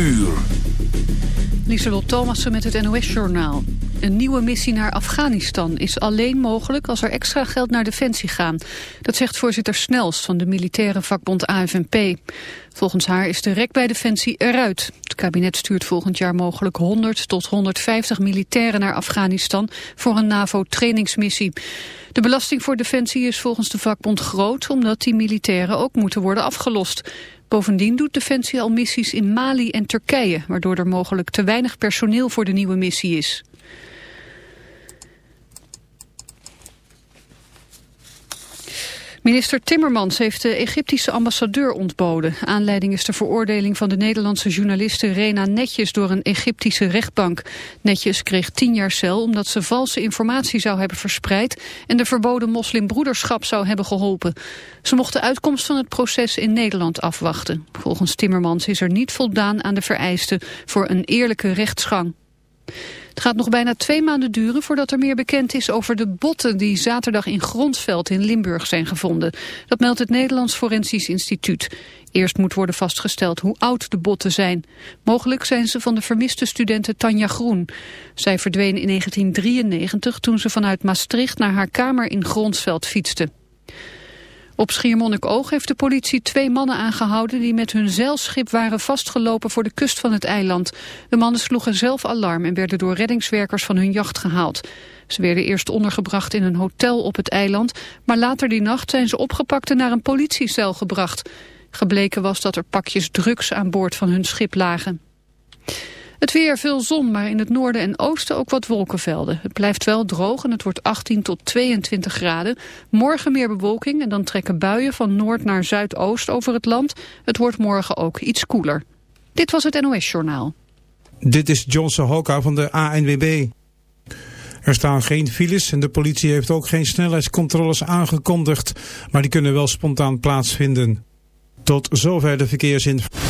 uur. Lieselot Thomassen met het NOS-journaal. Een nieuwe missie naar Afghanistan is alleen mogelijk als er extra geld naar Defensie gaan. Dat zegt voorzitter Snels van de militaire vakbond AFNP. Volgens haar is de rek bij Defensie eruit. Het kabinet stuurt volgend jaar mogelijk 100 tot 150 militairen naar Afghanistan voor een NAVO-trainingsmissie. De belasting voor Defensie is volgens de vakbond groot omdat die militairen ook moeten worden afgelost. Bovendien doet Defensie al missies in Mali en Turkije, waardoor er mogelijk te weinig personeel voor de nieuwe missie is. Minister Timmermans heeft de Egyptische ambassadeur ontboden. Aanleiding is de veroordeling van de Nederlandse journaliste Rena Netjes door een Egyptische rechtbank. Netjes kreeg tien jaar cel omdat ze valse informatie zou hebben verspreid en de verboden moslimbroederschap zou hebben geholpen. Ze mocht de uitkomst van het proces in Nederland afwachten. Volgens Timmermans is er niet voldaan aan de vereisten voor een eerlijke rechtsgang. Het gaat nog bijna twee maanden duren voordat er meer bekend is over de botten die zaterdag in Gronsveld in Limburg zijn gevonden. Dat meldt het Nederlands Forensisch Instituut. Eerst moet worden vastgesteld hoe oud de botten zijn. Mogelijk zijn ze van de vermiste studente Tanja Groen. Zij verdween in 1993 toen ze vanuit Maastricht naar haar kamer in Gronsveld fietste. Op Schiermonnikoog heeft de politie twee mannen aangehouden die met hun zeilschip waren vastgelopen voor de kust van het eiland. De mannen sloegen zelf alarm en werden door reddingswerkers van hun jacht gehaald. Ze werden eerst ondergebracht in een hotel op het eiland, maar later die nacht zijn ze opgepakt en naar een politiecel gebracht. Gebleken was dat er pakjes drugs aan boord van hun schip lagen. Het weer veel zon, maar in het noorden en oosten ook wat wolkenvelden. Het blijft wel droog en het wordt 18 tot 22 graden. Morgen meer bewolking en dan trekken buien van noord naar zuidoost over het land. Het wordt morgen ook iets koeler. Dit was het NOS Journaal. Dit is Johnson Hoka van de ANWB. Er staan geen files en de politie heeft ook geen snelheidscontroles aangekondigd. Maar die kunnen wel spontaan plaatsvinden. Tot zover de verkeersinformatie.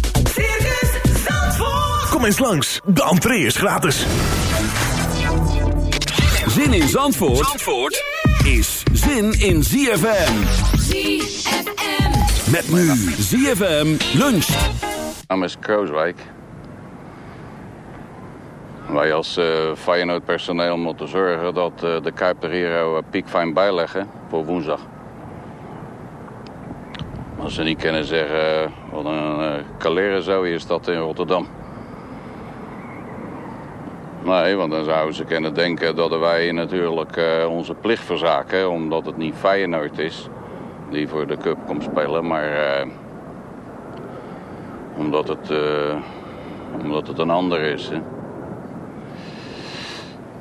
Kom eens langs, de entree is gratis. Zin in Zandvoort, Zandvoort is zin in ZFM. ZFM. Met nu ZFM lunch. Is Krooswijk. Wij als uh, Feyenoord personeel moeten zorgen dat uh, de Kuip de Hero uh, piekfijn bijleggen voor woensdag. Als ze niet kunnen zeggen wat een uh, kaleren zo is dat in Rotterdam. Nee, want dan zouden ze kunnen denken dat wij natuurlijk eh, onze plicht verzaken. Omdat het niet Feyenoord is die voor de cup komt spelen. Maar eh, omdat, het, eh, omdat het een ander is. Hè.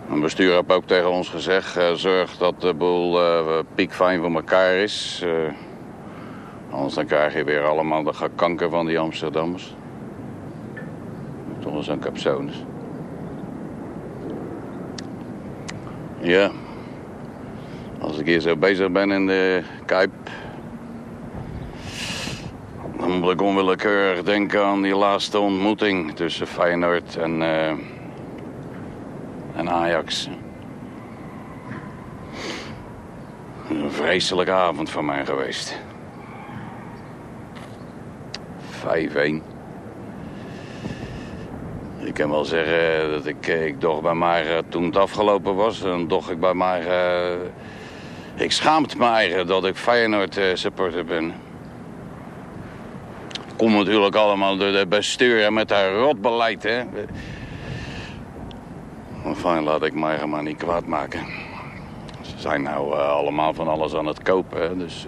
Het bestuur heeft ook tegen ons gezegd... zorg dat de boel piekfijn voor elkaar is. Anders dan krijg je weer allemaal de gekanker van die Amsterdammers. Toch wel zo'n capsones. Ja. Als ik hier zo bezig ben in de Kuip... dan moet ik onwillekeurig denken aan die laatste ontmoeting... tussen Feyenoord en, eh, en Ajax. Een vreselijke avond voor mij geweest. 5-1. Ik kan wel zeggen dat ik, eh, ik bij eh, toen het afgelopen was, dan doch ik bij maar... eh, ik schaamt me eigen dat ik Feyenoord eh, supporter ben. Komt natuurlijk allemaal door de bestuur met haar rotbeleid, hè. Enfin, laat ik mij maar niet kwaad maken. Ze zijn nou allemaal van alles aan het kopen, dus...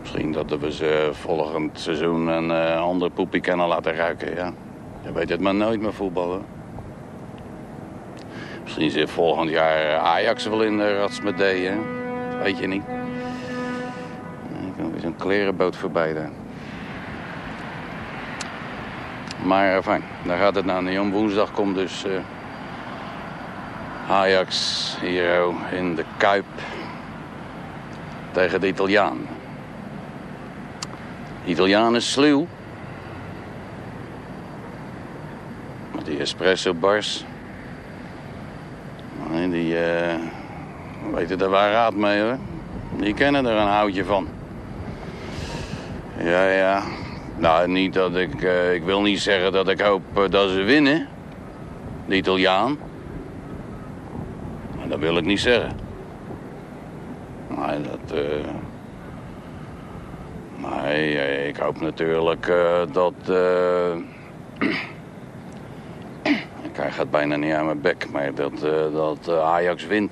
misschien dat we ze volgend seizoen een eh, ander poepie kunnen laten ruiken, ja. Je weet het maar nooit met voetballen. Misschien zit volgend jaar Ajax wel in de ratsmedee, hè? Dat weet je niet. Er kan weer zo'n klerenboot voorbij daar. Maar fijn, daar gaat het nou niet om. Woensdag komt dus eh, Ajax hier oh, in de Kuip tegen de Italiaan. De Italiaan sluw. Die espresso bars. Die eh, weten er waar raad mee hoor. Die kennen er een houtje van. Ja, ja. Nou, niet dat ik... eh, ik wil niet zeggen dat ik hoop eh, dat ze winnen. De Italiaan. Maar dat wil ik niet zeggen. Nee, dat... Nee, ik hoop natuurlijk dat... krijg het bijna niet aan mijn bek, maar dat, eh, dat eh, Ajax wint.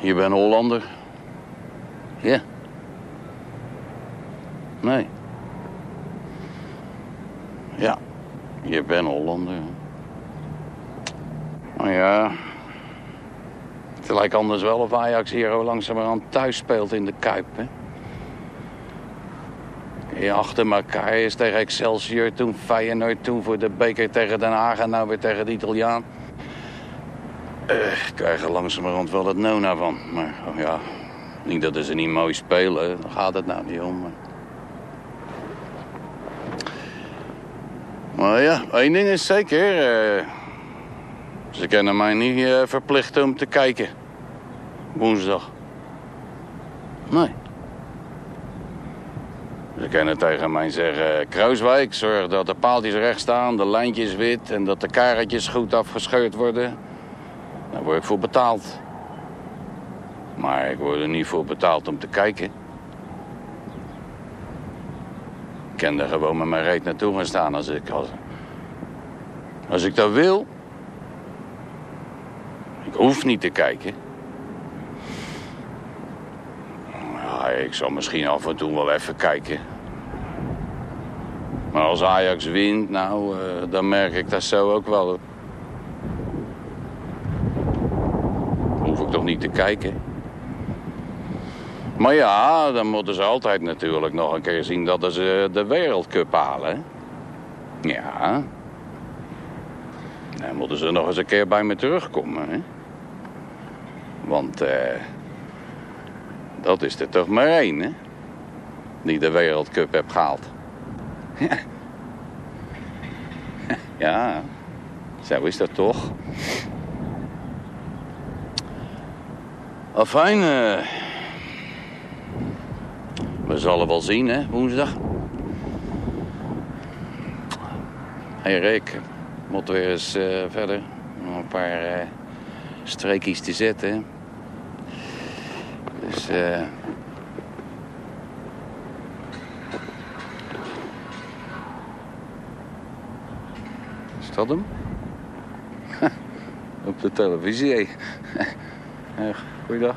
Je bent Hollander. Ja. Nee. Ja, je bent Hollander. Maar ja... Het lijkt anders wel of Ajax hier langzamerhand thuis speelt in de Kuip, hè? Ja, achter elkaar is tegen Excelsior, toen Feyenoord, toen voor de beker tegen Den Haag en nou weer tegen de Italiaan. Eh, ik krijg er langzamerhand wel het nona van. Maar oh ja, niet dat ze niet mooi spelen, daar gaat het nou niet om. Maar, ja, één ding is zeker. eh, ze kunnen mij niet eh, verplichten om te kijken. Woensdag. Nee. Ze kunnen tegen mij zeggen... Kruiswijk, zorg dat de paaltjes recht staan, de lijntjes wit... en dat de karretjes goed afgescheurd worden. Daar word ik voor betaald. Maar ik word er niet voor betaald om te kijken. Ik kan er gewoon met mijn reet naartoe gaan staan als ik... Als, als ik dat wil... Ik hoef niet te kijken... Ik zal misschien af en toe wel even kijken. Maar als Ajax wint, nou, eh, dan merk ik dat zo ook wel. Hoef ik toch niet te kijken. Maar ja, dan moeten ze altijd natuurlijk nog een keer zien dat ze de Wereldcup halen. Ja. Dan moeten ze nog eens een keer bij me terugkomen. Hè? Want... eh. Dat is er toch maar één, hè? Die de Wereldcup heeft gehaald. Ja, zo is dat toch. Afijn, eh we zullen wel zien, hè, woensdag. Hé hey Rick, moet weer eens eh, verder. Nog een paar eh streekjes te zetten. Dus eh. dat hem? Op de televisie, hé. Goeiedag.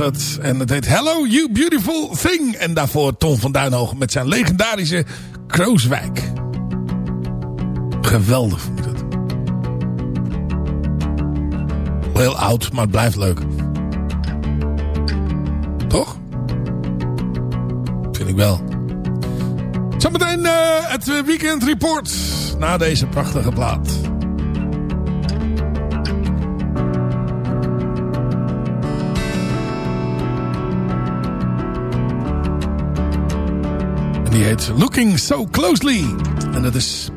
Dat. En het heet Hello You Beautiful Thing. En daarvoor Tom van Duinhoog met zijn legendarische Krooswijk. Geweldig vond het. Heel oud, maar het blijft leuk. Toch? Vind ik wel. Zometeen eh, het weekend report. Na deze prachtige plaat. Heet Looking So Closely. En dat is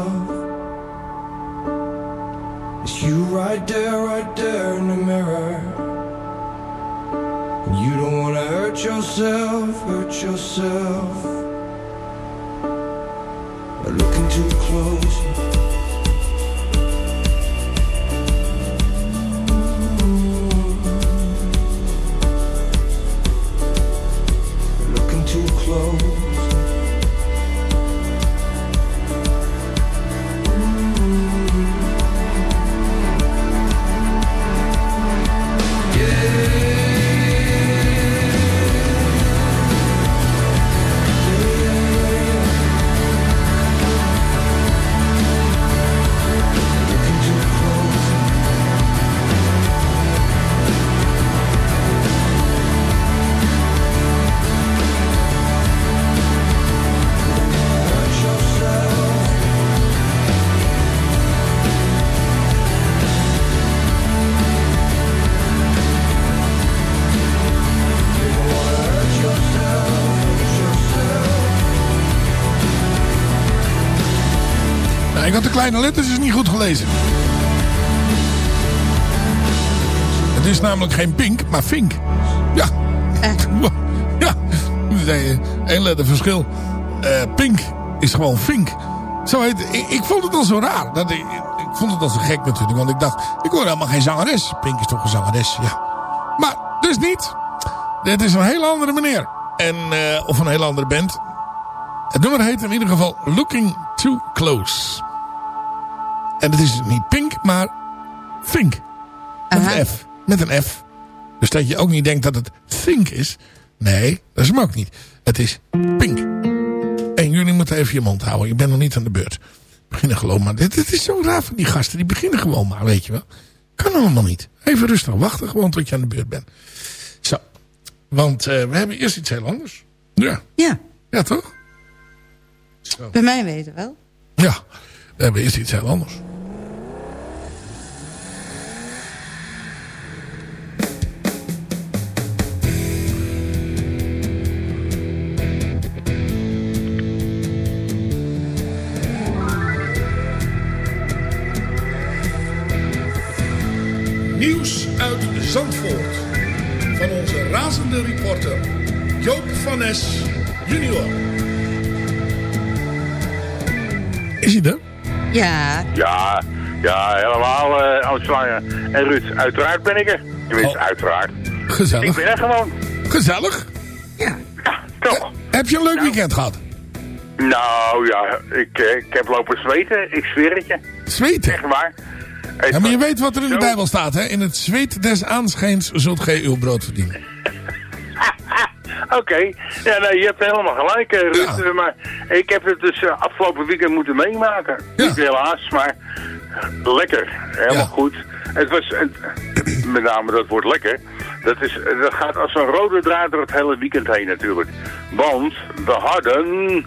yourself. It's you right there, right there in the mirror. And you don't wanna hurt yourself, hurt yourself. By looking too close. Kleine letters dus niet goed gelezen. Het is namelijk geen pink, maar vink. Ja. Ja. Is een- één letter verschil. Eh, pink is gewoon vink. Zo heet ik, ik vond het al zo raar. Dat ik, ik vond het al zo gek natuurlijk. Want ik dacht, ik hoor helemaal geen zangeres. Pink is toch een zangeres, ja. Maar dus niet. Dit is een hele andere meneer. En, eh, of een hele andere band. Het nummer heet in ieder geval Looking Too Close. En het is niet Pink, maar Fink. Met een F. Met een F. Dus dat je ook niet denkt dat het Think is. Nee, dat is hem ook niet. Het is Pink. En jullie moeten even je mond houden. Je bent nog niet aan de beurt. Beginnen gewoon maar. Dit, dit is zo raar van die gasten. Die beginnen gewoon maar, weet je wel. Kan allemaal niet. Even rustig wachten gewoon tot je aan de beurt bent. Zo. Want eh, we hebben eerst iets heel anders. Ja. Ja, Ja, toch? bij mij weten wel. Ja. We hebben eerst iets heel anders. Ja, ja, helemaal eh oud-zwanger. En Ruud, uiteraard ben ik er. Tenminste, uiteraard. Gezellig. Ik ben er gewoon. Gezellig. ja. Toch? Heb je een leuk weekend gehad? Nou ja, ik, eh, ik heb lopen zweten. Ik zweer het je. Zweten? Echt waar. Ja, maar je weet wat er in de. Bijbel staat, hè? In het zweet des aanschijns zult gij uw brood verdienen. Oké, ja, nee, je hebt helemaal gelijk, eh, Ruud. Eh, Maar ik heb het dus eh, afgelopen weekend moeten meemaken. Niet helaas, maar lekker. Helemaal goed. Het was, het, met name dat woord lekker, dat, is, dat gaat als een rode draad door het hele weekend heen natuurlijk. Want we hadden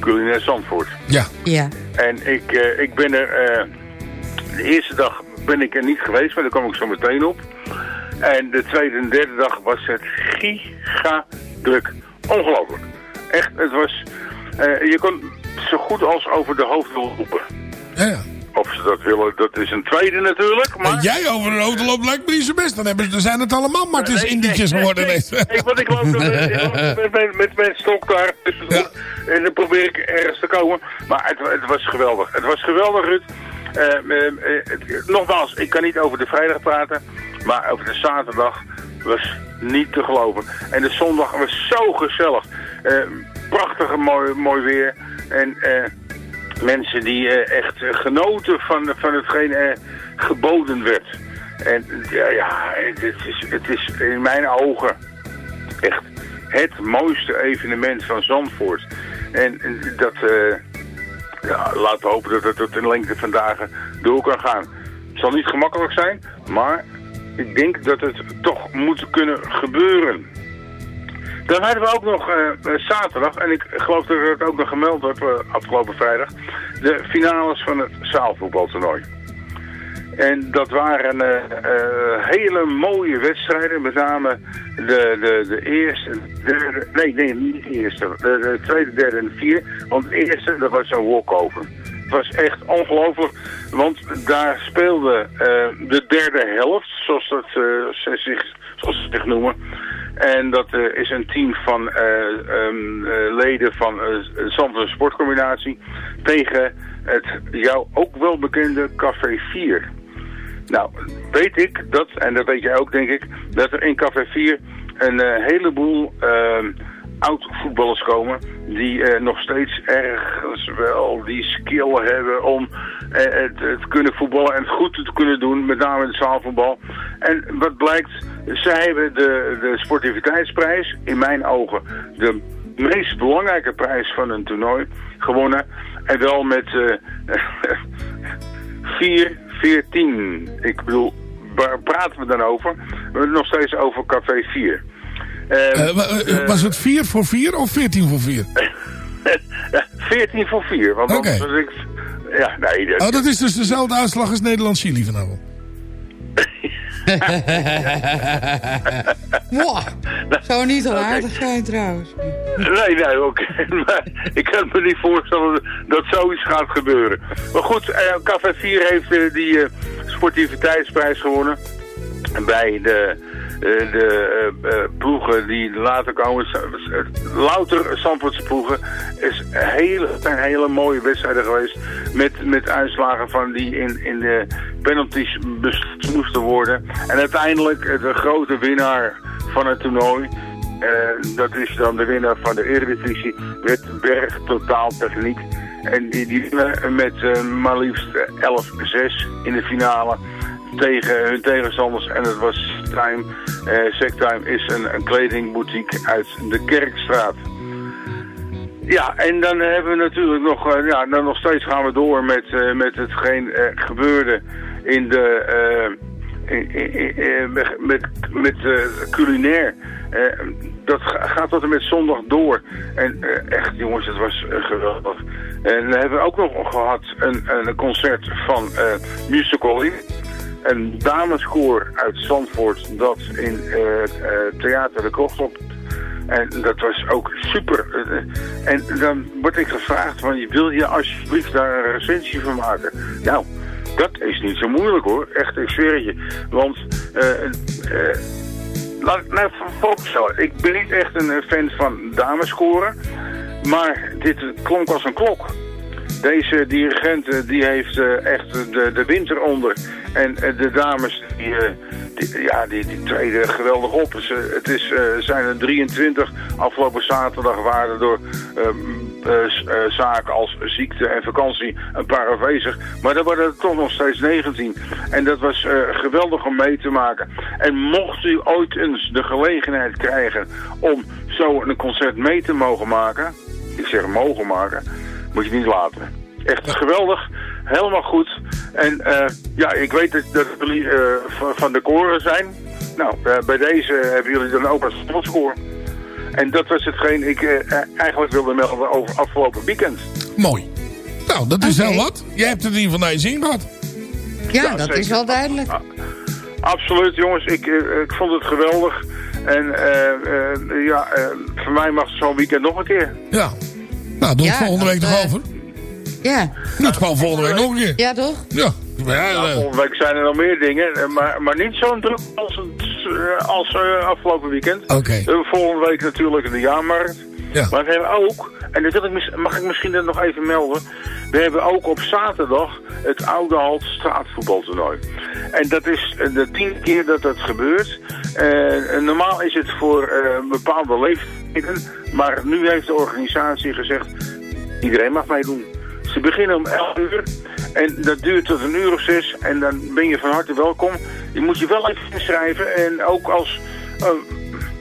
culinair Zandvoort. Ja. Ja. En ik, eh, ik ben er, eh, de eerste dag ben ik er niet geweest, maar daar kom ik zo meteen op. En de tweede en derde dag was het giga druk. Ongelooflijk. Echt, het was, eh, je kon zo goed als over de hoofd roepen. Ja, ja. Ze dat willen, dat is een tweede natuurlijk. Maar... En jij over een auto loopt lijkt me niet zo best. Dan, hebben, ze- dan zijn het allemaal Martens Indietjes geworden. Nee, Nee, nee, want ik loop met, met, mijn stok daar tussendoor. En dan probeer ik ergens te komen. Maar het, het was geweldig. Het was geweldig, Ruud. Eh, eh, eh, nogmaals, ik kan niet over de vrijdag praten. Maar over de zaterdag was niet te geloven. En de zondag was zo gezellig. Prachtig mooi, mooi weer. En eh, mensen die eh, echt eh, genoten van, van hetgeen geboden werd. En ja, ja het, is, het is in mijn ogen echt het mooiste evenement van Zandvoort. En, en dat, eh, ja, laten we hopen dat het tot in lengte van dagen door kan gaan. Het zal niet gemakkelijk zijn, maar ik denk dat het toch moet kunnen gebeuren. Dan hadden we ook nog eh, eh, zaterdag, en ik geloof dat het ook nog gemeld wordt eh, afgelopen vrijdag, de finales van het zaalvoetbaltoernooi. En dat waren eh, hele mooie wedstrijden. Met name de, de, de eerste, derde, nee, nee, niet de eerste. De, de tweede, derde en vierde. Want de eerste, dat was een walkover. Het was echt ongelooflijk. Want daar speelde de derde helft, zoals, dat, ze zich, zoals ze zich noemen. En dat eh, is een team van eh, ehm, eh, leden van Zandvoort Sportcombinatie tegen het jou ook wel bekende Café 4. Nou, weet ik dat, en dat weet jij ook denk ik, dat er in Café 4 een heleboel ehm, oud-voetballers komen die nog steeds ergens wel die skill hebben om het, het kunnen voetballen en het goed te kunnen doen, met name in het zaalvoetbal. En wat blijkt, zij hebben de, de sportiviteitsprijs, in mijn ogen, de meest belangrijke prijs van een toernooi gewonnen. En wel met eh 4, 14. Ik bedoel, waar praten we dan over? We hebben nog steeds over Café 4. Eh, wa- eh, was het 4 voor 4 of 14 voor 4? 14 voor 4. Want Oké. anders was ik... Ja, nee. dat- Oh, dat is dus dezelfde uitslag als Nederland-Chili vanavond. Mwah. Zou niet al aardig zijn trouwens. Nee, nee, oké. Maar ik kan me niet voorstellen dat zoiets gaat gebeuren. Maar goed, eh, Café 4 heeft eh, die eh, sportiviteitsprijs gewonnen. Bij de, eh, de eh, eh, ploegen die later komen, louter Zandvoortse ploegen, is hele, zijn hele mooie wedstrijden geweest. Met, met uitslagen van die in, in de penalties moesten worden. En uiteindelijk eh, de grote winnaar van het toernooi, eh, dat is dan de winnaar van de Eredivisie, werd Berg Totaal Techniek. En die, die winnen met eh, maar liefst eh, 11-6 in de finale tegen hun tegenstanders. En het was Time. eh Sectime is een, een kledingboutique uit de Kerkstraat. Ja, en dan hebben we natuurlijk nog, eh, ja, dan nog steeds gaan we door met, eh, met hetgeen gebeurde in de, in- in- met, met, culinair. Dat ga- gaat tot en met zondag door. En echt jongens, het was geweldig. En dan hebben we ook nog gehad een, een concert van Musical. Een dameskoor uit Zandvoort dat in eh, eh, Theater de Krocht op en dat was ook super. Eh, En dan word ik gevraagd van, wil je alsjeblieft daar een recensie van maken? Nou, dat is niet zo moeilijk hoor. Echt, ik zweer het je. Want, eh, eh, laat ik nou vooropstellen. Ik ben niet echt een fan van dameskoren. Maar dit klonk als een klok. Deze dirigent eh, die heeft eh, echt de, de winter onder. En eh, de dames die, ja, die, die treden geweldig op. Ze, het is, zijn er 23. Afgelopen zaterdag waren door zaken als ziekte en vakantie een paar afwezig. Maar er waren er toch nog steeds 19. En dat was geweldig om mee te maken. En mocht u ooit eens de gelegenheid krijgen om zo een concert mee te mogen maken... Ik zeg mogen maken moet je niet laten. Echt geweldig, helemaal goed. En eh, ja, ik weet dat, dat jullie eh, van, van de koren zijn. Nou, eh, bij deze hebben jullie dan ook een slotscore. En dat was hetgeen ik eh, eigenlijk wilde melden over afgelopen weekend. Mooi. Nou, dat is wel wat. Jij hebt het in ieder geval naar je zin gehad. Ja, Ja, dat zeker. is wel duidelijk. Absoluut, jongens. Ik, ik vond het geweldig. En eh, eh, ja, eh, voor mij mag zo'n weekend nog een keer. Ja. Nou, doe het Ja, volgende week dat, toch eh, over? Ja, Doe het gewoon volgende week nog een keer. ja toch? Ja. Ja, Ja, eh, volgende week zijn er nog meer dingen, eh, maar, maar niet zo'n druk als, het, als eh, afgelopen weekend. Oké. Volgende week natuurlijk de jaarmarkt. Ja. Maar we hebben ook, en dat mag ik misschien dat nog even melden. We hebben ook op zaterdag het Oude Halt straatvoetbaltoernooi. En dat is eh, de tiende keer dat dat gebeurt. Eh, normaal is het voor eh, bepaalde leeftijden. Maar nu heeft de organisatie gezegd, iedereen mag meedoen. Ze beginnen om 11 uur en dat duurt tot een uur of zes. En dan ben je van harte welkom. Je moet je wel even inschrijven. En ook als,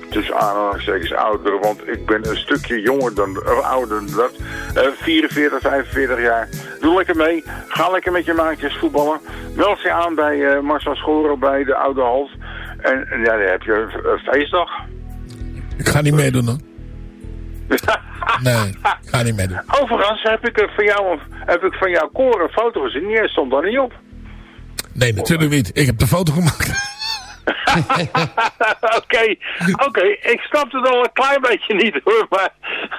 tussen aanhalingstekens ouder, want ik ben een stukje jonger dan, eh, ouder dan dat. Eh, 44, 45 jaar. Doe lekker mee. Ga lekker met je maatjes voetballen. Meld je aan bij eh, Marcel Schoren bij de Oude Halt. En, en ja, dan heb je een feestdag. ik ga niet meedoen hoor. Nee, ik ga niet meedoen. Overigens heb ik, van jou, heb ik van jouw koren een foto gezien. Jij stond daar niet op. Nee, natuurlijk niet. Ik heb de foto gemaakt. Oké, oké. Ik snap het al een klein beetje niet hoor, maar...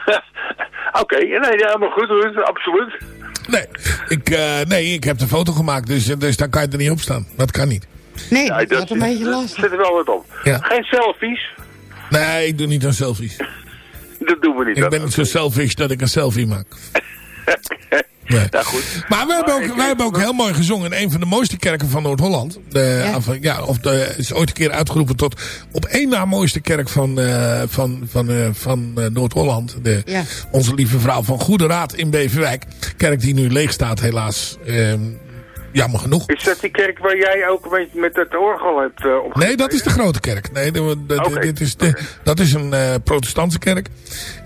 Oké, nee, ja, helemaal goed hoor, absoluut. Nee, ik, eh, nee, ik heb de foto gemaakt, dus, dus daar kan je er niet op staan. Dat kan niet. Nee, Ja, dat is een beetje lastig. Zit er wel wat op. Ja. Geen selfies, Nee, ik doe niet aan selfies. dat doen we niet. Ik ben niet zo selfish dat ik een selfie maak. Nee. Ja, goed. Maar we hebben, ook, wij hebben ook heel mooi gezongen in een van de mooiste kerken van Noord-Holland. De- Ja. of, ja, of de, is ooit een keer uitgeroepen tot op één na mooiste kerk van, eh, van, van, eh, van eh, Noord-Holland. Ja. Onze lieve vrouw van Goede Raad in Beverwijk. Kerk die nu leeg staat helaas. Jammer genoeg. Is dat die kerk waar jij ook met, met het orgel hebt uh, opgetreden? Nee, dat is de grote kerk. Nee, de, de- dit is de, dat is een eh, protestantse kerk.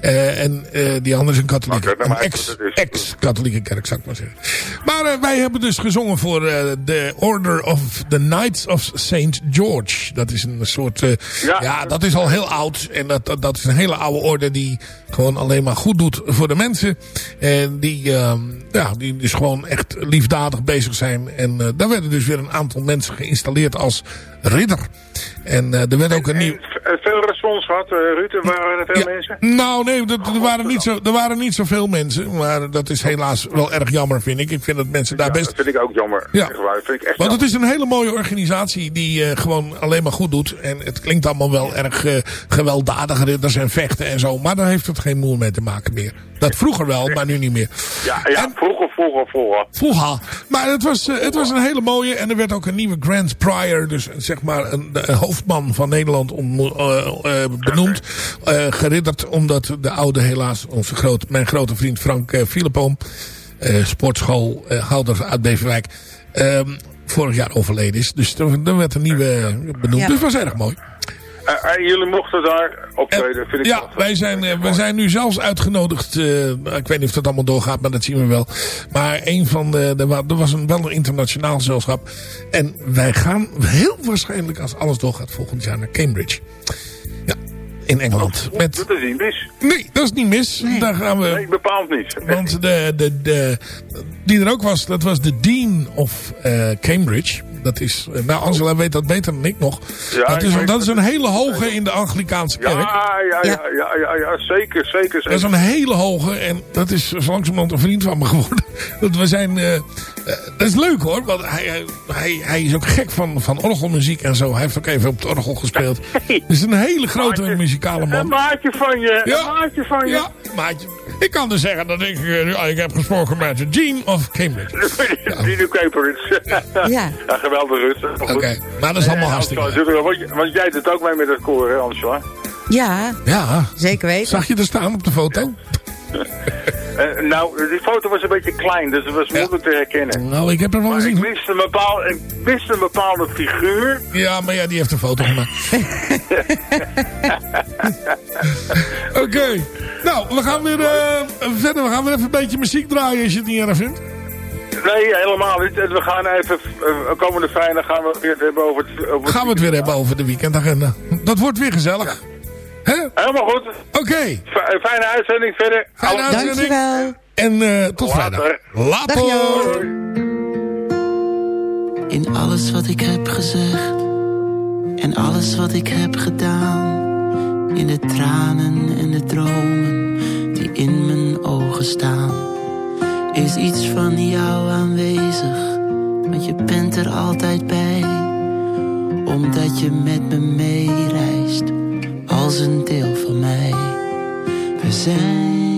Eh, en die andere is een katholieke. Een ex- is- ex-katholieke kerk, zou ik maar zeggen. Maar wij hebben dus gezongen voor de Order of the Knights of St. George. Dat is een soort... ja, Ja. dat is al heel oud. En dat, dat, dat is een hele oude orde die gewoon alleen maar goed doet voor de mensen. En die, ehm, ja, die dus gewoon echt liefdadig bezig zijn. En eh, daar werden dus weer een aantal mensen geïnstalleerd als ridder. En eh, er werd ook een nieuw... Veel respons gehad, uh, Ruud, er waren er veel Ja, mensen? Nou, nee, dat, er, waren niet zo, er waren niet zoveel mensen. Maar dat is helaas wel erg jammer, vind ik. Ik vind dat mensen daar Ja, best... dat vind ik ook jammer. Ja. Vind ik echt Want het is een hele mooie organisatie die eh, gewoon alleen maar goed doet. En het klinkt allemaal wel erg eh, gewelddadig, ridders en vechten en zo. Maar daar heeft het geen moer mee te maken meer. Dat vroeger wel, maar nu niet meer. Ja, ja vroeger, vroeger, vroeger. Vroeger. Maar het was, eh, het was een hele mooie. En er werd ook een nieuwe Grand Prior. Dus zeg maar een, de hoofdman van Nederland om, eh, eh, benoemd. eh, geridderd omdat de oude helaas, onze groot, mijn grote vriend Frank eh Philippoom. sportschoolhouder uit Beverwijk. ehm, vorig jaar overleden is. Dus er, er werd een nieuwe benoemd. Ja. Dus het was erg mooi. Jullie mochten daar optreden, vind ik Ja, wel. wij zijn, wij zijn nu zelfs uitgenodigd. eh, ik weet niet of dat allemaal doorgaat, maar dat zien we wel. Maar een van de, er er was een, wel een internationaal gezelschap. En wij gaan heel waarschijnlijk, als alles doorgaat, volgend jaar naar Cambridge. In Engeland. Met, Dat is niet mis. nee, dat is niet mis. Daar gaan we... Nee, bepaald niet. Want de, de, de, die er ook was, dat was de Dean of eh, Cambridge. Dat is, eh, nou Angela weet dat beter dan ik nog. Ja, dat, is, dat is een hele hoge in de Anglikaanse kerk. Ja, ja, ja, ja, ja, ja, zeker, zeker, Dat is zeker. een hele hoge en dat is zo langzamerhand een vriend van me geworden. Dat we zijn, eh, dat is leuk hoor, want hij, hij- hij, hij is ook gek van, van orgelmuziek en zo. Hij heeft ook even op het orgel gespeeld. Het is een hele grote Maatje. muzikale Een man. maatje van je, Ja. een maatje van je. Ja, maatje. Ik kan dus zeggen dat ik, ja, ik heb gesproken met de Dean of Cambridge. Dino Caperits. Ja. ja, geweldig Ruud. Oké, maar dat is allemaal hartstikke leuk. Want, want jij doet ook mee met het koor, hè, Angela? Ja, Ja, zeker weten. zag je er staan op de foto? Eh, nou, die foto was een beetje klein, dus het was Ja. moeilijk te herkennen. Nou, ik heb er wel Maar ik gezien. wist, een bepaalde, ik wist een bepaalde figuur. Ja, maar ja, die heeft een foto gemaakt. Oké. Nou, we gaan weer eh, verder. We gaan weer even een beetje muziek draaien als je het niet erg vindt. Nee, helemaal niet. We gaan even, uh, komende vrijdag gaan we het weer hebben over het... Over Gaan we het weer hebben over de weekendagenda. Dat wordt weer gezellig. Hè? Helemaal goed. Oké. Fijne uitzending verder. Fijne Alle- uitzending. Dankjewel. En eh, tot Later. vrijdag. Later. Dag, Jo. In alles wat ik heb gezegd en alles wat ik heb gedaan. In de tranen en de dromen die in mijn ogen staan. Is iets van jou aanwezig, want je bent er altijd bij. Omdat je met me meereist, als een deel van mij. We zijn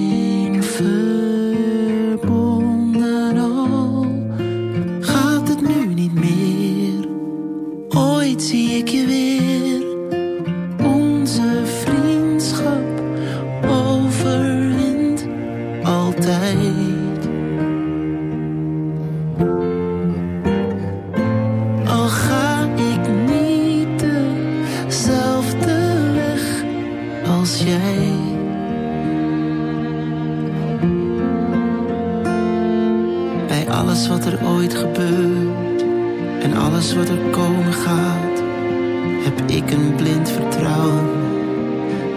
alles wat er komen gaat, heb ik een blind vertrouwen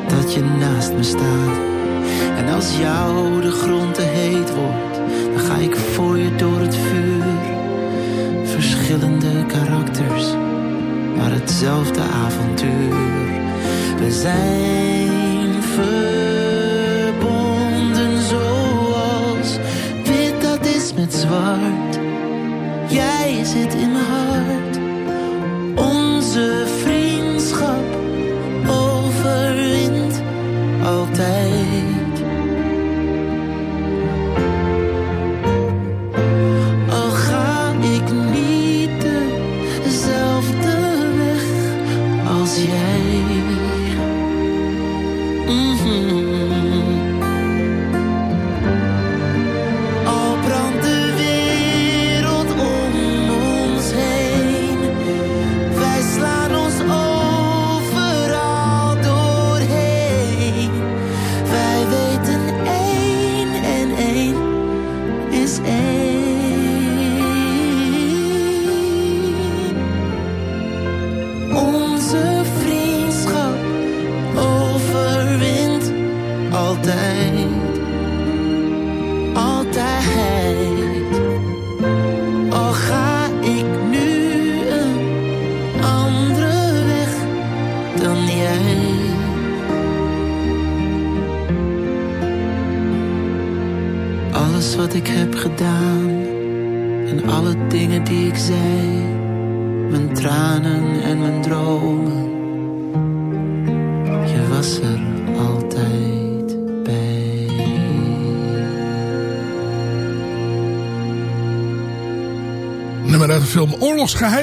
dat je naast me staat. En als jou de grond te heet wordt, dan ga ik voor je door het vuur. verschillende karakters, maar hetzelfde avontuur. We zijn verbonden Jij zit in mijn hart, onze vriendschap overwint altijd.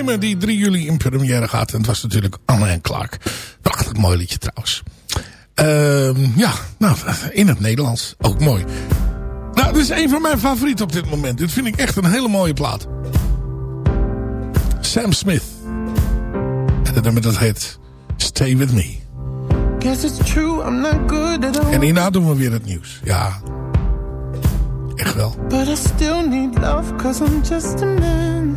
Die 3 juli in première gaat. En het was natuurlijk Anne en Clark. Prachtig mooi liedje trouwens. Ehm, ja, nou, in het Nederlands. Ook mooi. Nou, dit is een van mijn favorieten op dit moment. Dit vind ik echt een hele mooie plaat. Sam Smith. En het nummer dat heet Stay With Me. Guess it's true, I'm not good at all. En hierna doen we weer het nieuws. Ja. Echt wel. But I still need love, cause I'm just a man.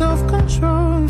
and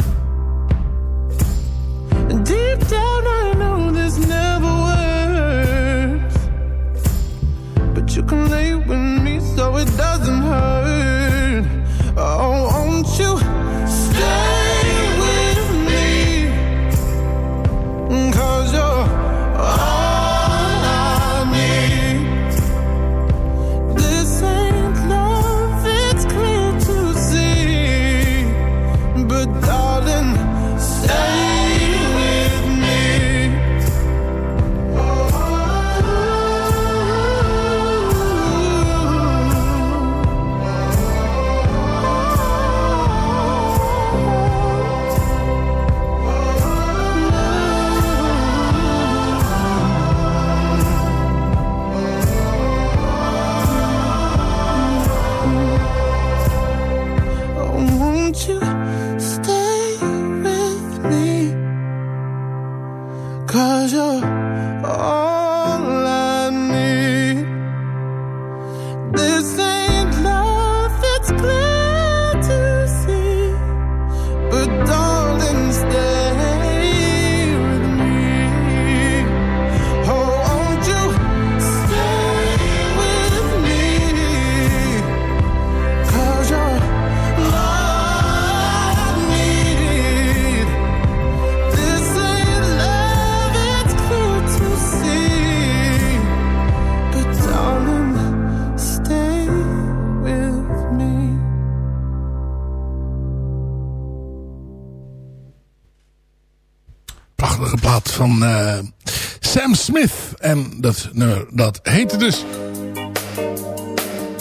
En dat nummer, dat heette dus...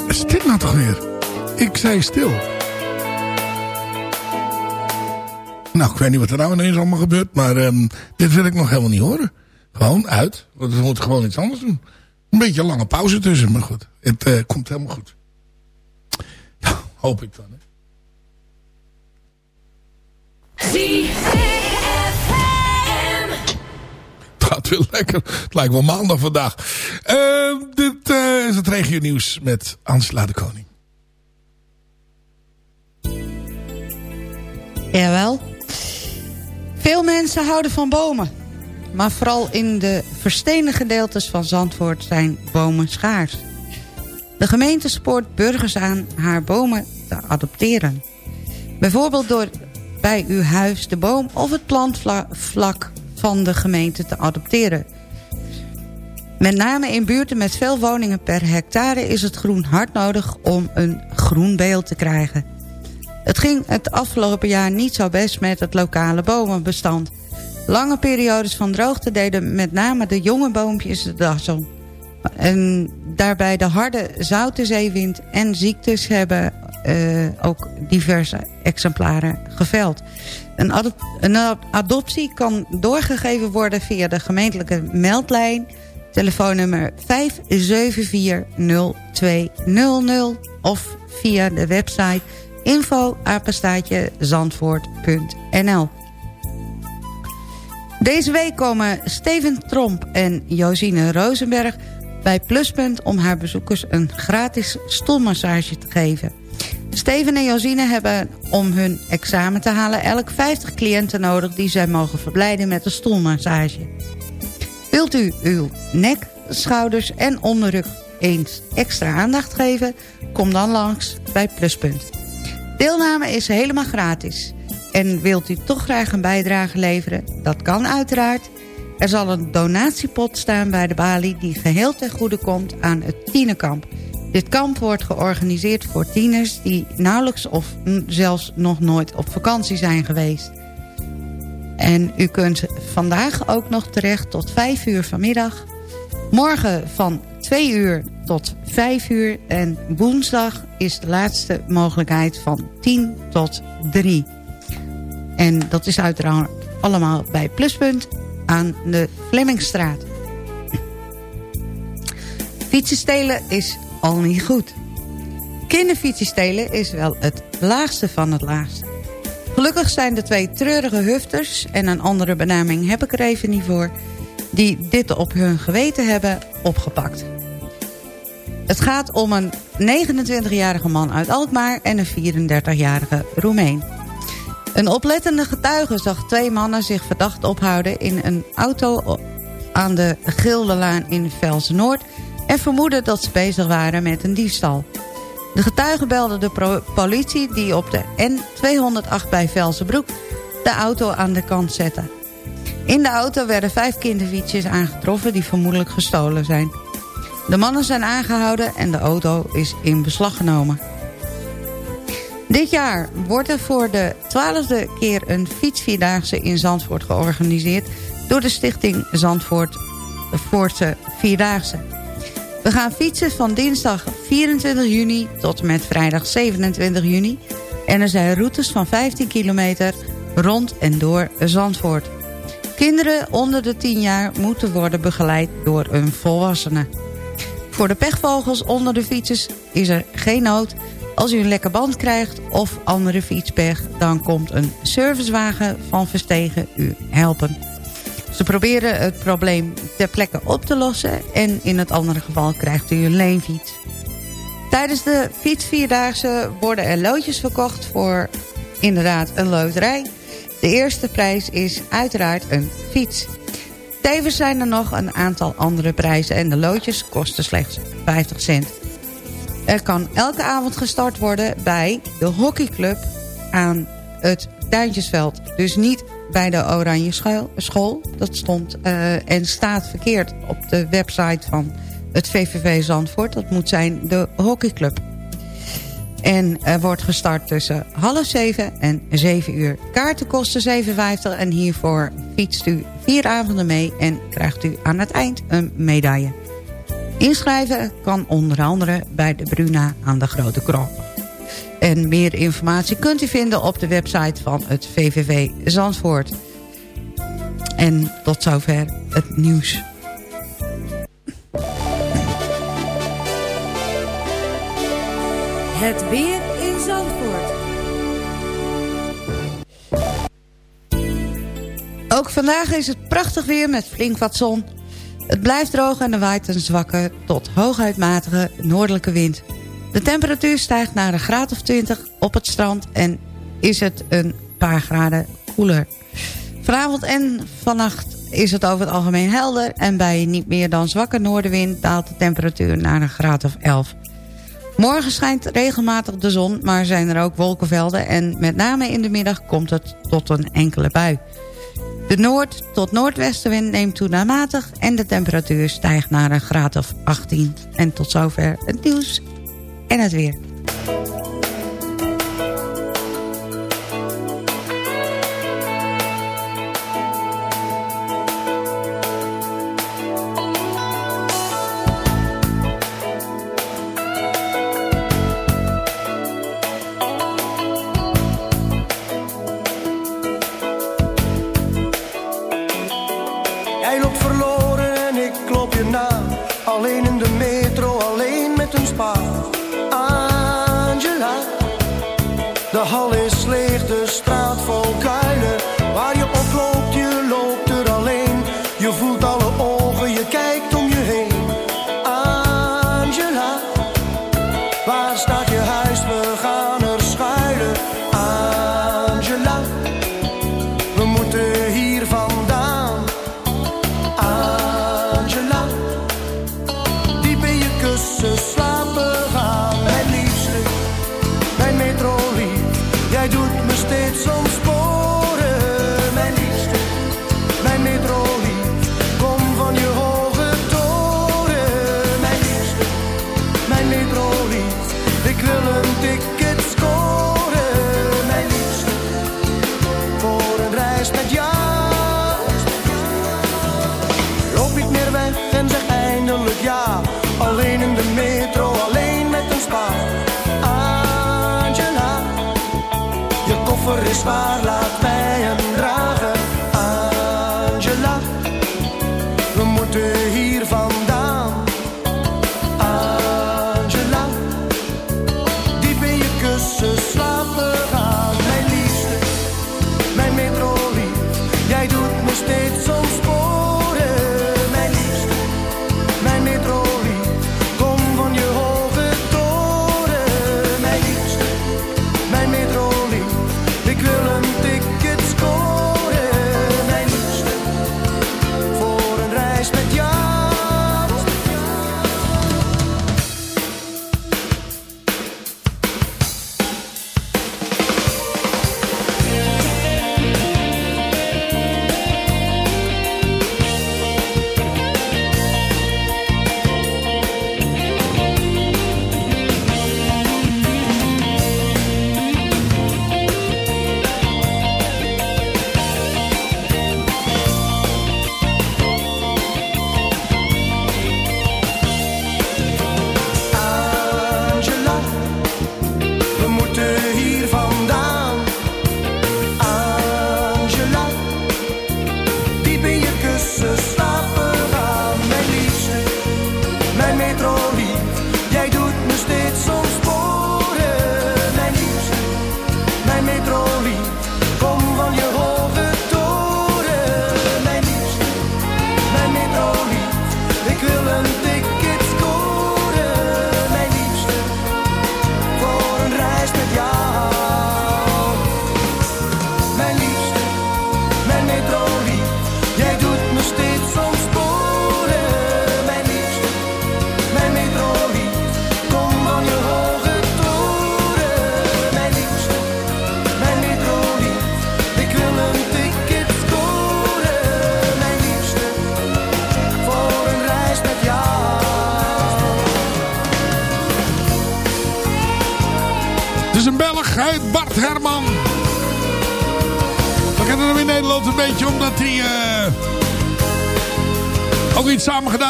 Is dit nou toch weer? Ik zei stil. Nou, ik weet niet wat er nou ineens allemaal gebeurt. Maar ehm, dit wil ik nog helemaal niet horen. Gewoon uit. Want we moeten gewoon iets anders doen. Een beetje een lange pauze tussen. Maar goed, het eh, komt helemaal goed. Hoop ik dan. Hè. lekker. Het lijkt wel maandag vandaag. Ehm, dit eh, is het regio nieuws met Angela de Koning. Jawel. Veel mensen houden van bomen. Maar vooral in de verstenen gedeeltes van Zandvoort zijn bomen schaars. De gemeente spoort burgers aan haar bomen te adopteren. Bijvoorbeeld door bij uw huis de boom of het plantvlak van de gemeente te adopteren. Met name in buurten met veel woningen per hectare is het groen hard nodig om een groen beeld te krijgen. Het ging het afgelopen jaar niet zo best met het lokale bomenbestand. Lange periodes van droogte deden met name de jonge boompjes de das om. En daarbij de harde zoute zeewind en ziektes hebben eh, ook diverse exemplaren geveld. Een, adop een adoptie kan doorgegeven worden via de gemeentelijke meldlijn... telefoonnummer 5740200 of via de website info. Deze week komen Steven Tromp en Josine Rosenberg bij Pluspunt... om haar bezoekers een gratis stoelmassage te geven. Steven en Josine hebben om hun examen te halen... elk 50 cliënten nodig die zij mogen verblijden met een stoelmassage. Wilt u uw nek, schouders en onderrug eens extra aandacht geven? Kom dan langs bij Pluspunt. Deelname is helemaal gratis. En wilt u toch graag een bijdrage leveren? Dat kan uiteraard. Er zal een donatiepot staan bij de balie... die geheel ten goede komt aan het tienerkamp. Dit kamp wordt georganiseerd voor tieners... die nauwelijks of zelfs nog nooit op vakantie zijn geweest. En u kunt vandaag ook nog terecht tot 5 uur vanmiddag. Morgen van 2 uur tot 5 uur. En woensdag is de laatste mogelijkheid van 10 tot 3. En dat is uiteraard allemaal bij Pluspunt aan de Flemmingstraat. Fietsen stelen is al niet goed. Kinderfietsen stelen is wel het laagste van het laagste. Gelukkig zijn de twee treurige hufters... en een andere benaming heb ik er even niet voor... die dit op hun geweten hebben opgepakt. Het gaat om een 29-jarige man uit Alkmaar... en een 34-jarige Roemeen. Een oplettende getuige zag twee mannen zich verdacht ophouden... in een auto aan de Gildelaan in Velsen-Noord... en vermoedde dat ze bezig waren met een diefstal. De getuige belde de politie die op de N208 bij Velsenbroek... de auto aan de kant zette. In de auto werden vijf kinderfietsjes aangetroffen die vermoedelijk gestolen zijn. De mannen zijn aangehouden en de auto is in beslag genomen. Dit jaar wordt er voor de twaalfde keer een fietsvierdaagse in Zandvoort georganiseerd... door de stichting Zandvoort Voortse Vierdaagse. We gaan fietsen van dinsdag 24 juni tot en met vrijdag 27 juni... en er zijn routes van 15 kilometer rond en door Zandvoort. Kinderen onder de 10 jaar moeten worden begeleid door een volwassene. Voor de pechvogels onder de fietsers is er geen nood... Als u een lekke band krijgt of andere fietspech... dan komt een servicewagen van Verstegen u helpen. Ze proberen het probleem ter plekke op te lossen... en in het andere geval krijgt u een leenfiets. Tijdens de fietsvierdaagse worden er loodjes verkocht voor inderdaad een loterij. De eerste prijs is uiteraard een fiets. Tevens zijn er nog een aantal andere prijzen... en de loodjes kosten slechts 50 cent. Er kan elke avond gestart worden bij de hockeyclub aan het Duintjesveld. Dus niet bij de Oranje School. Dat stond uh, en staat verkeerd op de website van het VVV Zandvoort. Dat moet zijn de hockeyclub. En er wordt gestart tussen half zeven en zeven uur. Kaarten kosten 7,50 en hiervoor fietst u vier avonden mee... en krijgt u aan het eind een medaille. Inschrijven kan onder andere bij de Bruna aan de Grote Kroon. En meer informatie kunt u vinden op de website van het VVV Zandvoort. En tot zover het nieuws. Het weer in Zandvoort. Ook vandaag is het prachtig weer met flink wat zon. Het blijft droog en er waait een zwakke tot hooguit matige noordelijke wind. De temperatuur stijgt naar een graad of 20 op het strand en is het een paar graden koeler. Vanavond en vannacht is het over het algemeen helder... en bij niet meer dan zwakke noordenwind daalt de temperatuur naar een graad of 11. Morgen schijnt regelmatig de zon, maar zijn er ook wolkenvelden... en met name in de middag komt het tot een enkele bui. De noord- tot noordwestenwind neemt toe naar en de temperatuur stijgt naar een graad of 18. En tot zover het nieuws en het weer.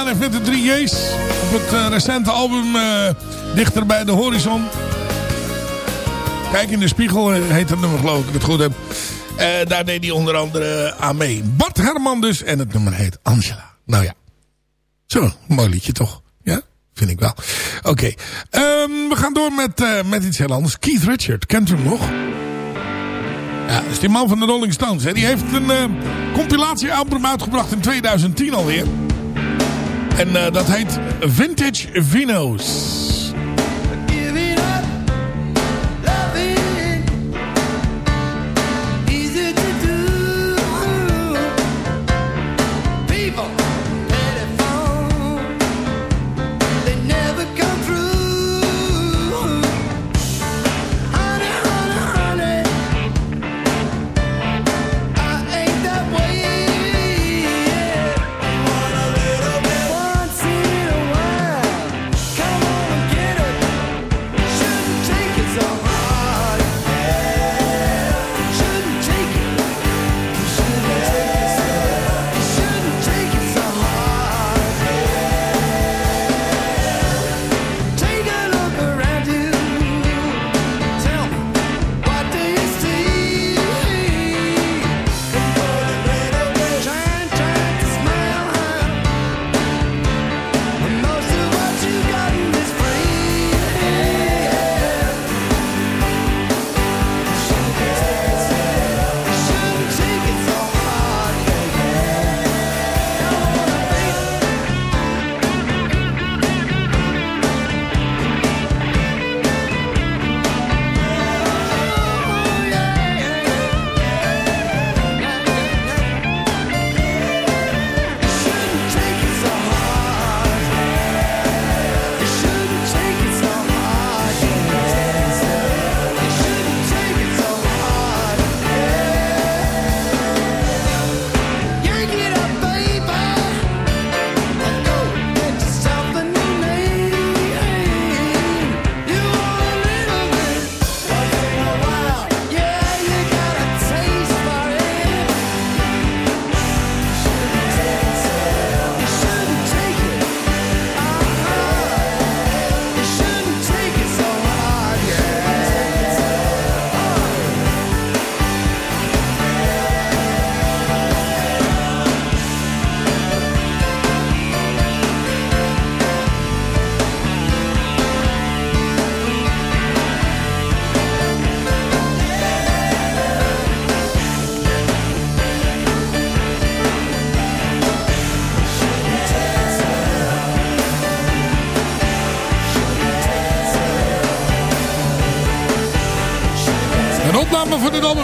Even met de 3 J's. Op het eh, recente album eh, Dichter bij de Horizon. Kijk in de spiegel eh, heet het nummer geloof ik, het goed heb. Uh, daar deed hij onder andere aan mee. Bart Herman dus. En het nummer heet Angela. Nou ja. Zo, mooi liedje toch? Ja, vind ik wel. Oké. Ehm, we gaan door met, met iets heel anders. Keith Richard, kent u hem nog? Ja, dat is die man van de Rolling Stones. Die heeft een compilatiealbum uitgebracht in 2010 alweer. En eh, dat heet Vintage Vinos.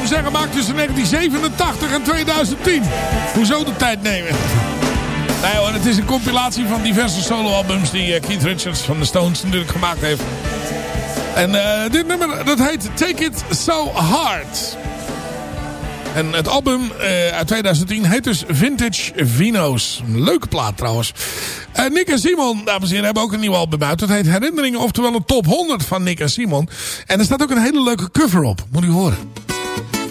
Album zijn gemaakt tussen 1987 en 2010. Hoezo de tijd nemen? Nee hoor, het is een compilatie van diverse soloalbums die eh, Keith Richards van de Stones natuurlijk gemaakt heeft. En eh, dit nummer, dat heet Take It So Hard. En het album eh, uit 2010 heet dus Vintage Vino's. Een leuke plaat trouwens. Nick en Simon, dames en heren, hebben ook een nieuw album uit. Dat heet Herinneringen, oftewel een top 100 van Nick en Simon. En er staat ook een hele leuke cover op. Moet u horen.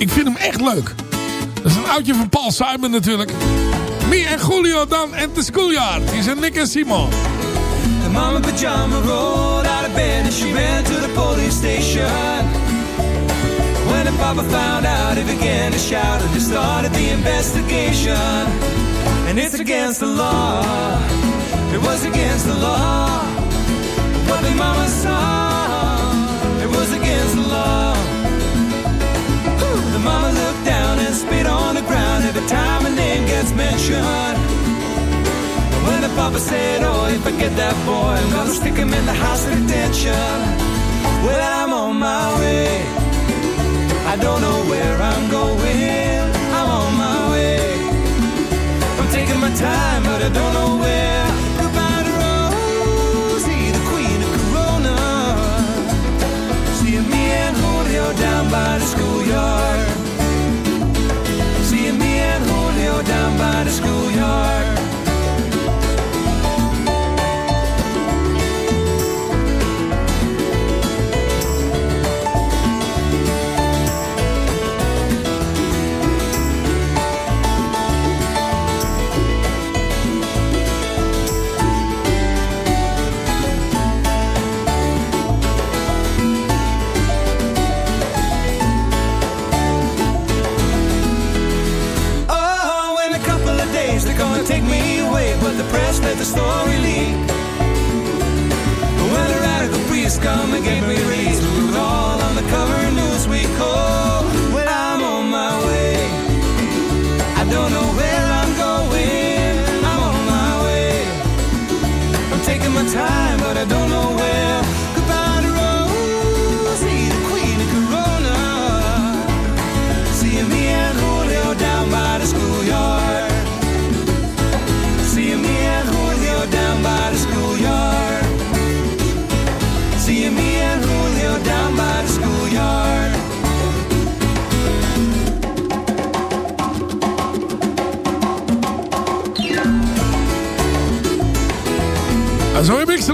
Ik vind hem echt leuk. Dat is een oudje van Paul Simon natuurlijk. Me en Julio dan en de Schoolyard. Hier zijn Nick en Simon. The mama pajama rolled out of bed and she ran to the police station. When the papa found out, he began to shout and they started the investigation. And it's against the law. It was against the law. What the mama saw, mama looked down and spit on the ground every time a name gets mentioned. And When the papa said, oh, if I get that boy, I'm gonna stick him in the house of detention. Well, I'm on my way. I don't know where I'm going. I'm on my way. I'm taking my time, but I don't know where. Down by the schoolyard. Seeing me and Julio down by the schoolyard.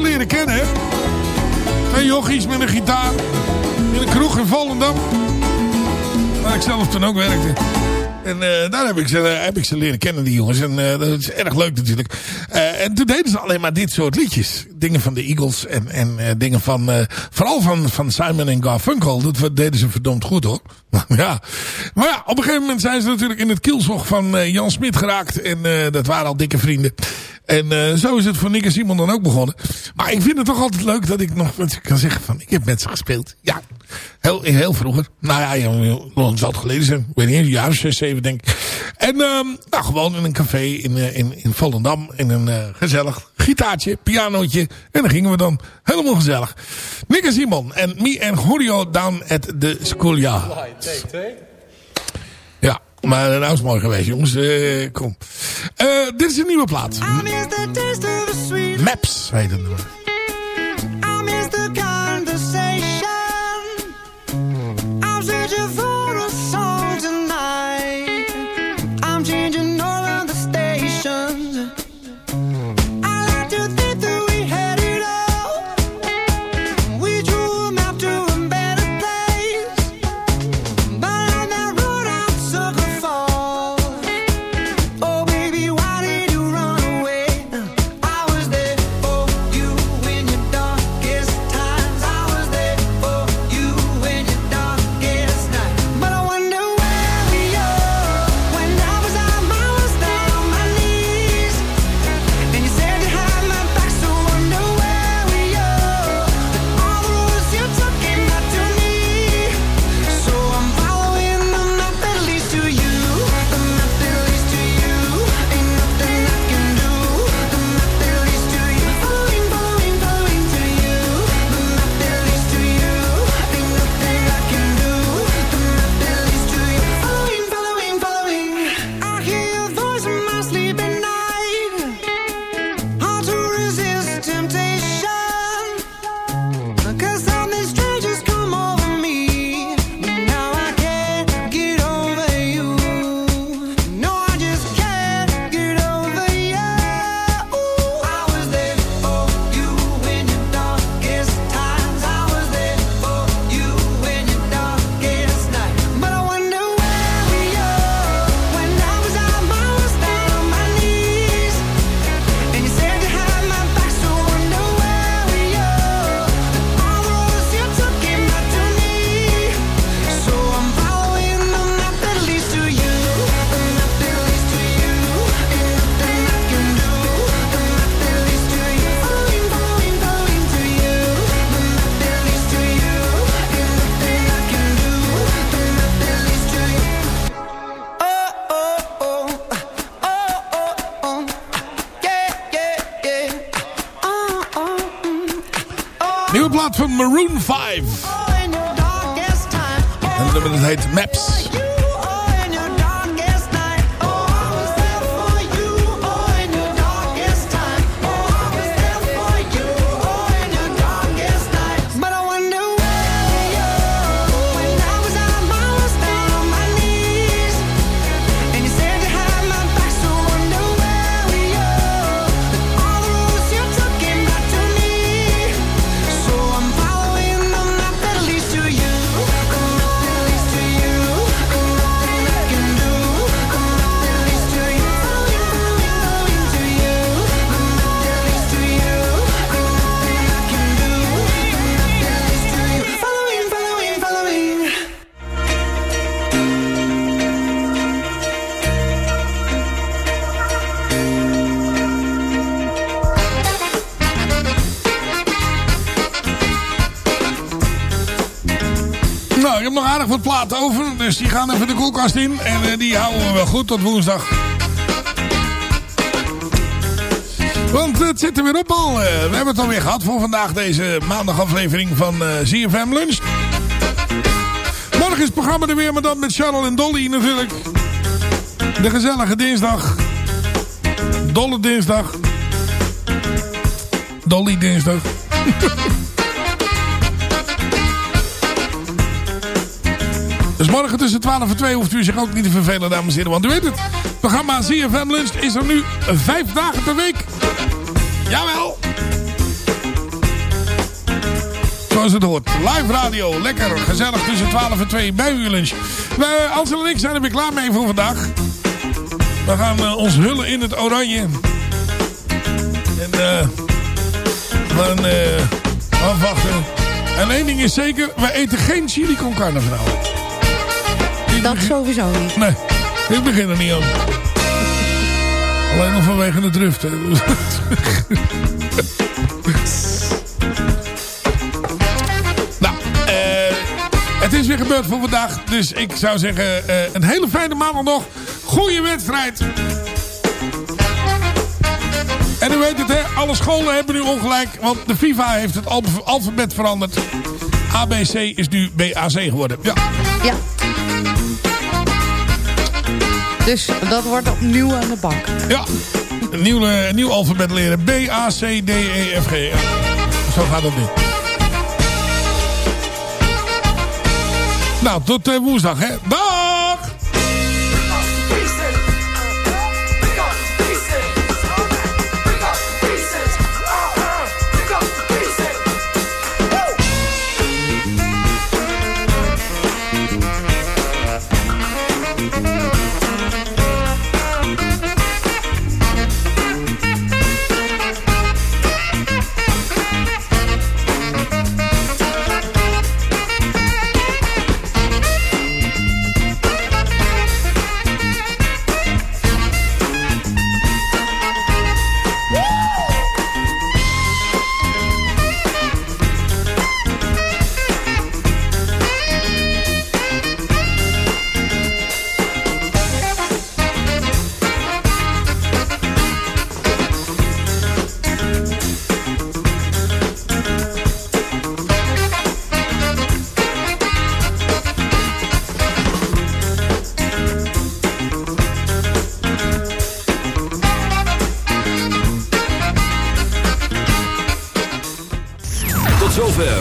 leren kennen. Twee jochies met een gitaar. In een kroeg in Volendam. Waar ik zelf toen ook werkte. En eh, daar heb ik, ze, eh, heb ik ze leren kennen, die jongens. En eh, dat is erg leuk natuurlijk. en toen deden ze alleen maar dit soort liedjes dingen van de Eagles en, en eh, dingen van, eh, vooral van, van Simon en Garfunkel. Dat deden ze verdomd goed hoor. Nou ja. Maar ja, op een gegeven moment zijn ze natuurlijk in het kielzog van eh, Jan Smit geraakt. En dat waren al dikke vrienden. En zo is het voor Nick en Simon dan ook begonnen. Maar ik vind het toch altijd leuk dat ik nog wat kan zeggen van ik heb met ze gespeeld. Ja, heel, heel vroeger. Nou ja, het zal het geleden zijn. Ik weet niet, een jaar of zes, zeven denk ik. En ehm, nou, gewoon in een café in, in, in Volendam. In een gezellig gitaartje, pianootje. En dan gingen we dan helemaal gezellig. Nick en Simon en me en Julio down at the schoolyard. Ja, maar nou is mooi geweest jongens. Eh, kom. Eh, dit is een nieuwe plaat. Maps heet het. laat over. Dus die gaan even de koelkast in. En eh, die houden we wel goed tot woensdag. Want het zit er weer op al. Eh, we hebben het alweer gehad voor vandaag. Deze maandagaflevering van eh, ZFM Lunch. Morgen is het programma er weer. Maar dan met Charles en Dolly natuurlijk. De gezellige dinsdag. Dolle dinsdag. Dolly dinsdag. Dus morgen tussen 12 en 2 hoeft u zich ook niet te vervelen, dames en heren. Want u weet het, het programma ZFM Lunch is er nu vijf dagen per week. Jawel. Zoals het hoort. Live radio. Lekker. Gezellig tussen 12 en 2 bij uw lunch. We, Ansel en ik zijn er weer klaar mee voor vandaag. We gaan eh, ons hullen in het oranje. En eh... eh, afwachten. En één ding is zeker. We eten geen chili con. Dat sowieso niet. Nee, ik begin er niet aan. Alleen nog vanwege de druft. hè. nou, eh, het is weer gebeurd voor vandaag. Dus ik zou zeggen, eh, een hele fijne maandag nog. Goeie wedstrijd. En u weet het, hè, alle scholen hebben nu ongelijk. Want de FIFA heeft het alf- alfabet veranderd. ABC is nu BAC geworden. Ja. Ja. Dus dat wordt opnieuw aan de bank. Ja, een nieuw, eh, nieuw alfabet leren. B, A, C, D, E, F, G. Zo gaat het niet. Nou, tot eh, woensdag, hè. Dag!